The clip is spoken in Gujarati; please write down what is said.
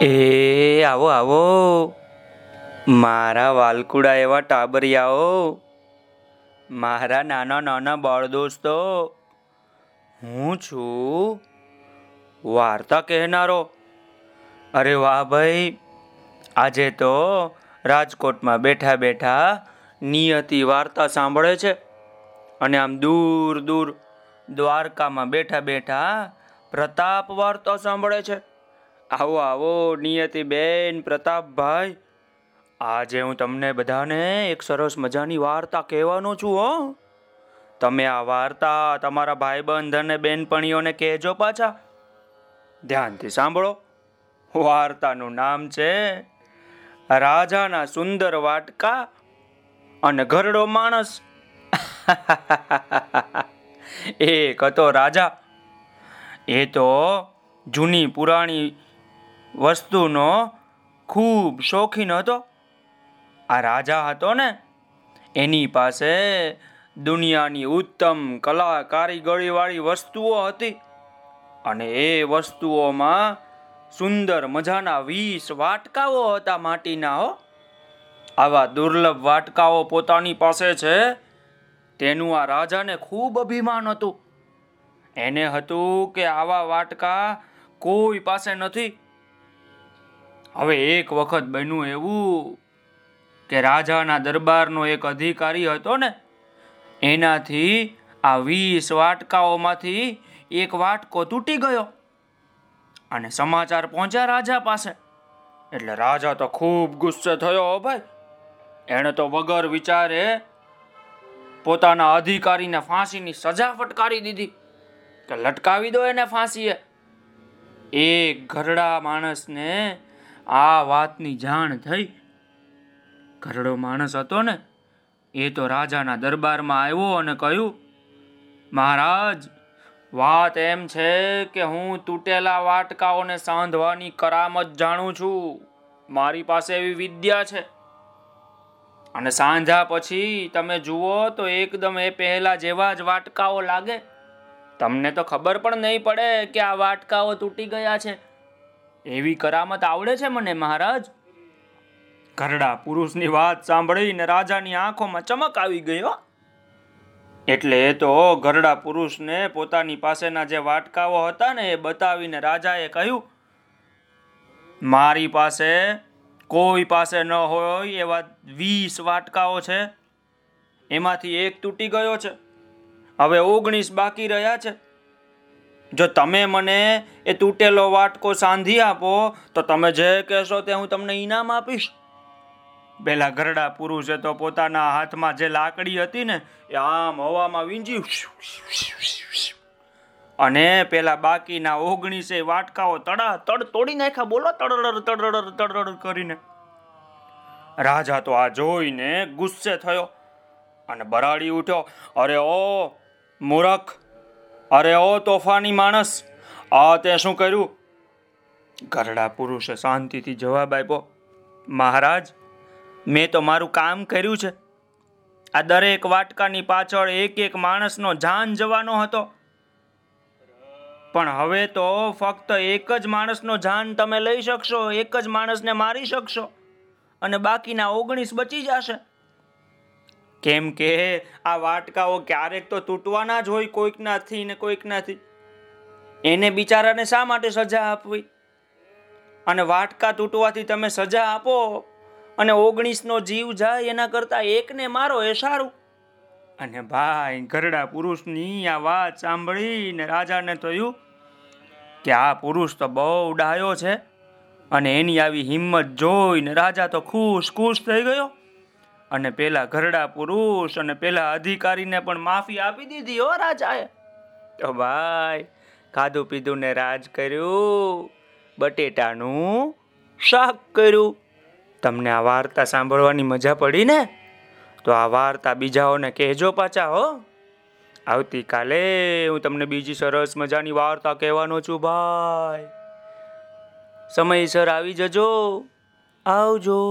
એ, આવો આવો. મારા વાલકુડા એવા ટાબરિયાઓ. મારા નાના નાના બાળ દોસ્તો, હું છું વાર્તા કહેનારો. અરે વાહ ભાઈ, આજે તો રાજકોટમાં બેઠા બેઠા નિયતિ વાર્તા સાંભળે છે. અને આમ દૂર દૂર દ્વારકામાં બેઠા બેઠા પ્રતાપ વાર્તા સાંભળે છે. આવો આવો, નિયતિ બેન, પ્રતાપભાઈ. આજે હું તમને બધાને એક સરસ મજાની વાર્તા કહેવાનો છું, હો. તમે આ વાર્તા તમારા ભાઈબંધ અને બેનપણીઓને કહેજો પાછા. ધ્યાનથી સાંભળો. વાર્તાનું નામ છે રાજાના સુંદર વાટકા અને ઘરડો માણસ. એક હતો રાજા. એ તો જૂની પુરાણી વસ્તુનો ખૂબ શોખીન હતો. આ રાજા હતો ને, એની પાસે દુનિયાની ઉત્તમ કલા કારીગરીવાળી વસ્તુઓ હતી અને એ વસ્તુઓમાં સુંદર મજાના વીસ વાટકાઓ હતા માટીના હો. આવા દુર્લભ વાટકાઓ પોતાની પાસે છે, તેનું આ રાજાને ખૂબ અભિમાન હતું. એને હતું કે આવા વાટકા કોઈ પાસે નથી. હવે એક વખત બન્યું એવું કે રાજાના દરબારનો એક અધિકારી હતો ને, એનાથી આ વીસ વાટકાઓમાંથી એક વાટકો તૂટી ગયો અને સમાચાર પહોંચ્યા રાજા પાસે. એટલે રાજા તો ખૂબ ગુસ્સે થયો ભાઈ, એણે તો વગર વિચારે પોતાના અધિકારીને ફાંસીની સજા ફટકારી દીધી કે લટકાવી દો એને ફાંસીએ. એક ઘરડા માણસને આ વાતની જાણ થઈ. ઘરડો માણસ હતો ને, એ તો રાજાના દરબારમાં આવ્યો અને કહ્યું, મહારાજ, વાત એમ છે કે હું તૂટેલા વાટકાઓને સાંધવાની કરામત જાણું છું. મારી પાસે એવી વિદ્યા છે. અને સાંધા પછી તમે જુઓ તો એકદમ એ પહેલા જેવા જ વાટકાઓ લાગે. તમને તો ખબર પણ નહીં પડે કે આ વાટકાઓ તૂટી ગયા છે. એવી કરામત આવડે છે મને, મહારાજ? ઘરડા પુરુષની વાત સાંભળીને રાજાની આંખોમાં ચમક આવી ગયો એટલે એ તો ઘરડા પુરુષને પોતાની પાસેના જે વાટકાઓ હતા ને એ બતાવીને રાજાએ કહ્યું, મારી પાસે કોઈ પાસે ન હોય એવા વીસ વાટકાઓ છે. એમાંથી એક તૂટી ગયો છે. હવે ઓગણીસ બાકી રહ્યા છે. જો તમે મને એ તૂટેલો વાટકો સાંધી આપો, તો તમે જે કહેશો તે હું તમને ઈનામ આપીશ. પેલા ઘરડા પુરુષે તો પોતાના હાથમાં જે લાકડી હતી ને, એ આમ હવામાં વીંજી અને પેલા બાકીના ઓગણીસે વાટકાઓ તડા, તડ તોડી નાખ્યા. બોલો તડડ તડડર તડડ કરીને. રાજા તો આ જોઈને ગુસ્સે થયો અને બરાડી ઉઠ્યો. અરે ઓ, મૂરખ! અરે ઓ તોફાની માણસ, આ તે શું કર્યું? ઘરડા પુરુષે શાંતિથી જવાબ આપ્યો, મહારાજ, મેં તો મારું કામ કર્યું છે. આ દરેક વાટકાની પાછળ એક એક માણસનો જાન જવાનો હતો. પણ હવે તો ફક્ત એક જ માણસનો જાન તમે લઈ શકશો, એક જ માણસને મારી શકશો અને બાકીના ઓગણીસ બચી જશે. કેમ કે આ વાટકાઓ ક્યારેક તો તૂટવાના જ હોય કોઈકનાથી ને કોઈકનાથી એને બિચારાને શા માટે સજા આપવી? અને વાટકા તૂટવાથી તમે સજા આપો અને ઓગણીસનો જીવ જાય એના કરતાં એકને મારો એ સારું. અને ભાઈ, ઘરડા પુરુષની આ વાત સાંભળીને રાજાને થયું કે આ પુરુષ તો બહુ ડાયો છે અને એની આવી હિંમત જોઈને રાજા તો ખુશ ખુશ થઈ ગયો. અને પેલા ઘરડા પુરુષ અને પેલા અધિકારીને પણ માફી આપી દીધી, હો રાજાએ. તો ભાઈ, ખાધું પીધું ને રાજ કર્યું, બટેટાનું શાક કર્યું. તમને આ વાર્તા સાંભળવાની મજા પડી ને? તો આ વાર્તા બીજાઓને કહેજો પાછા, હો. આવતીકાલે હું તમને બીજી સરસ મજાની વાર્તા કહેવાનો છું, ભાઈ. સમયસર આવી જજો. આવજો.